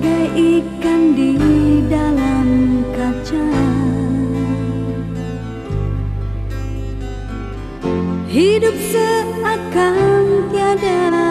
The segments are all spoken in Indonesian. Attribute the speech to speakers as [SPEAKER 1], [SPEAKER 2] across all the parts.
[SPEAKER 1] bagai ikan di dalam kaca. Hidup seakan tiada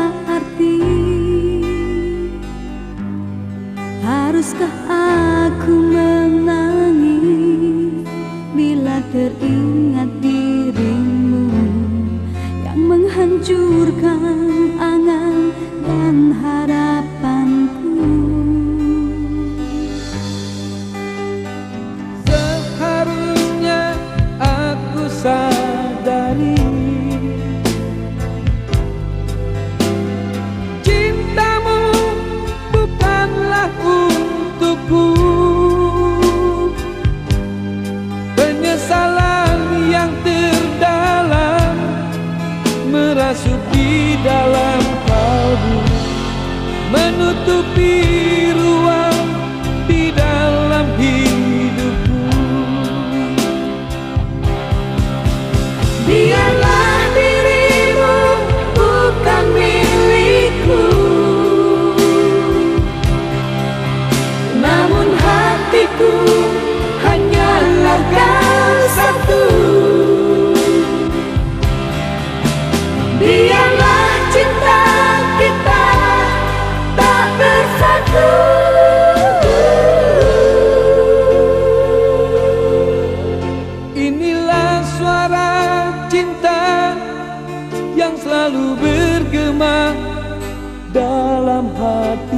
[SPEAKER 1] suara cinta yang
[SPEAKER 2] selalu bergema dalam hati.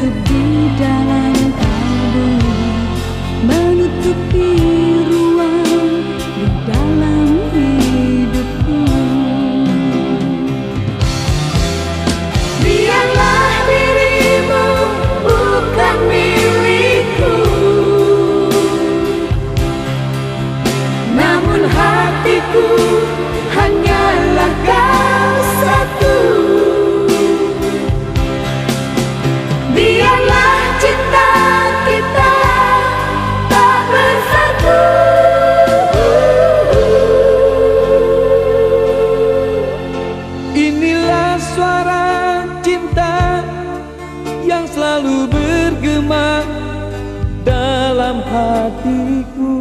[SPEAKER 2] sedih dalam kalbu menutupi ruang di dalam hidupku.
[SPEAKER 1] Biarlah dirimu bukan milikku. Namun hatiku
[SPEAKER 2] hanya hatiku.